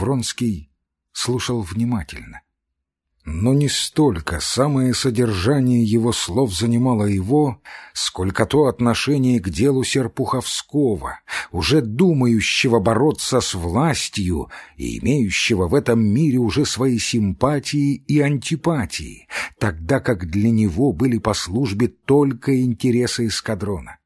Вронский слушал внимательно. Но не столько самое содержание его слов занимало его, сколько то отношение к делу Серпуховского, уже думающего бороться с властью и имеющего в этом мире уже свои симпатии и антипатии, тогда как для него были по службе только интересы эскадрона.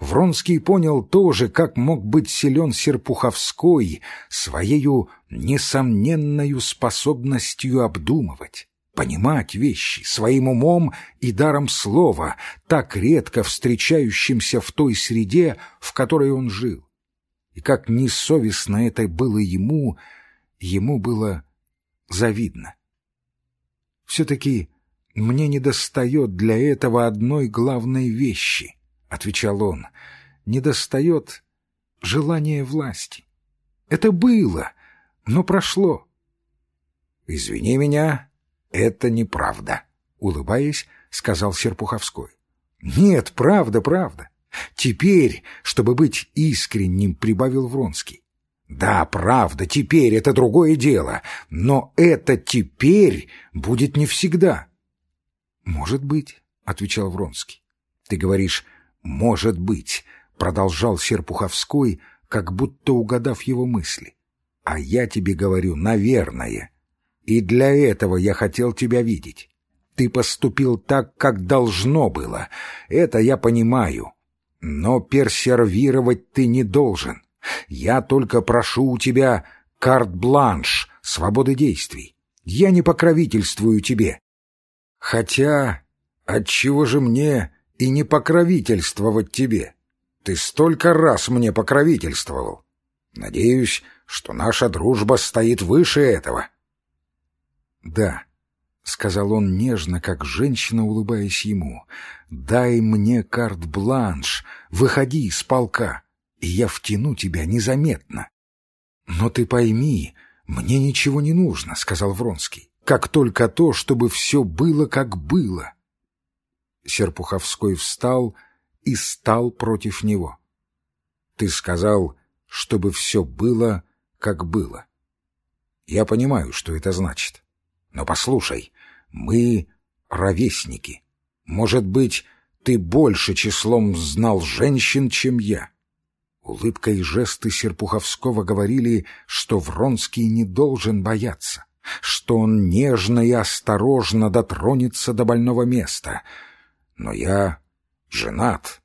Вронский понял тоже, как мог быть силен Серпуховской своею несомненною способностью обдумывать, понимать вещи своим умом и даром слова, так редко встречающимся в той среде, в которой он жил. И как несовестно это было ему, ему было завидно. Все-таки мне недостает для этого одной главной вещи —— отвечал он, — недостает желания власти. Это было, но прошло. — Извини меня, это неправда, — улыбаясь, сказал Серпуховской. — Нет, правда, правда. Теперь, чтобы быть искренним, прибавил Вронский. Да, правда, теперь это другое дело, но это теперь будет не всегда. — Может быть, — отвечал Вронский. — Ты говоришь «Может быть», — продолжал Серпуховской, как будто угадав его мысли. «А я тебе говорю, наверное. И для этого я хотел тебя видеть. Ты поступил так, как должно было. Это я понимаю. Но персервировать ты не должен. Я только прошу у тебя карт-бланш, свободы действий. Я не покровительствую тебе. Хотя, отчего же мне и не покровительствовать тебе. Ты столько раз мне покровительствовал. Надеюсь, что наша дружба стоит выше этого. — Да, — сказал он нежно, как женщина, улыбаясь ему, — дай мне карт-бланш, выходи из полка, и я втяну тебя незаметно. — Но ты пойми, мне ничего не нужно, — сказал Вронский, — как только то, чтобы все было, как было. — Серпуховской встал и стал против него. «Ты сказал, чтобы все было, как было. Я понимаю, что это значит. Но послушай, мы ровесники. Может быть, ты больше числом знал женщин, чем я». Улыбка и жесты Серпуховского говорили, что Вронский не должен бояться, что он нежно и осторожно дотронется до больного места — но я женат.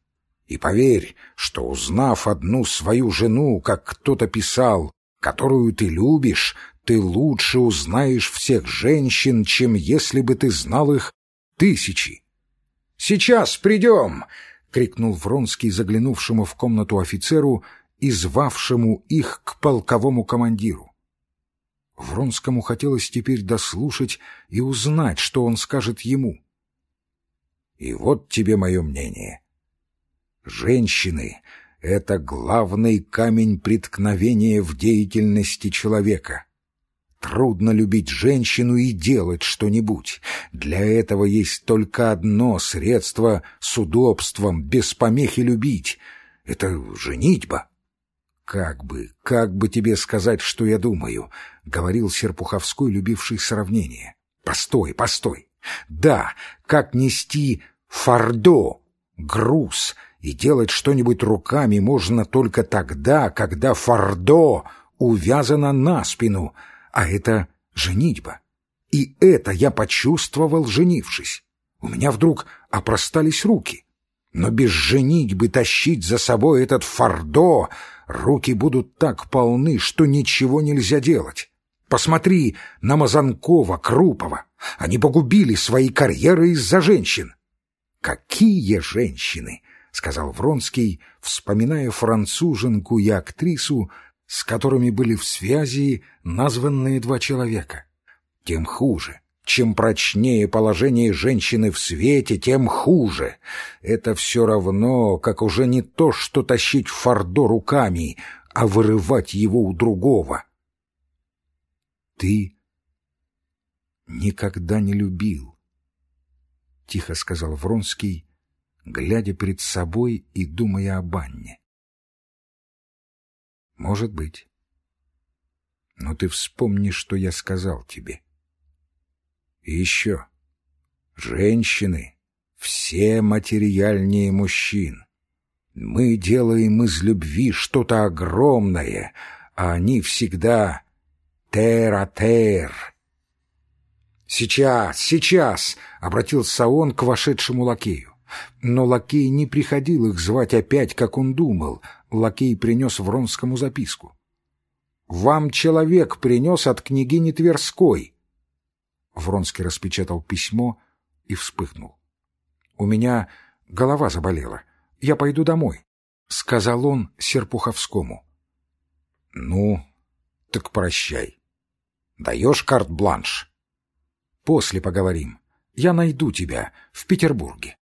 И поверь, что узнав одну свою жену, как кто-то писал, которую ты любишь, ты лучше узнаешь всех женщин, чем если бы ты знал их тысячи. «Сейчас придем!» — крикнул Вронский заглянувшему в комнату офицеру и звавшему их к полковому командиру. Вронскому хотелось теперь дослушать и узнать, что он скажет ему. И вот тебе мое мнение. Женщины — это главный камень преткновения в деятельности человека. Трудно любить женщину и делать что-нибудь. Для этого есть только одно средство с удобством, без помехи любить. Это женитьба. «Как бы, как бы тебе сказать, что я думаю?» — говорил Серпуховской, любивший сравнение. «Постой, постой. Да, как нести фардо, груз, и делать что-нибудь руками можно только тогда, когда фардо увязано на спину, а это женитьба. И это я почувствовал, женившись. У меня вдруг опростались руки. Но без женитьбы тащить за собой этот фардо руки будут так полны, что ничего нельзя делать. Посмотри на Мазанкова, Крупова. Они погубили свои карьеры из-за женщин. «Какие женщины!» — сказал Вронский, вспоминая француженку и актрису, с которыми были в связи названные два человека. «Тем хуже. Чем прочнее положение женщины в свете, тем хуже. Это все равно, как уже не то, что тащить фордо руками, а вырывать его у другого». «Ты никогда не любил», — тихо сказал Вронский, глядя перед собой и думая о банне. «Может быть. Но ты вспомни, что я сказал тебе. И еще. Женщины все материальнее мужчин. Мы делаем из любви что-то огромное, а они всегда тер-а-тер. «Сейчас, сейчас!» — обратился он к вошедшему лакею. Но лакей не приходил их звать опять, как он думал. Лакей принес Вронскому записку. «Вам человек принес от княгини Тверской». Вронский распечатал письмо и вспыхнул. «У меня голова заболела. Я пойду домой», — сказал он Серпуховскому. «Ну, так прощай. Даешь карт-бланш?» «После поговорим. Я найду тебя в Петербурге».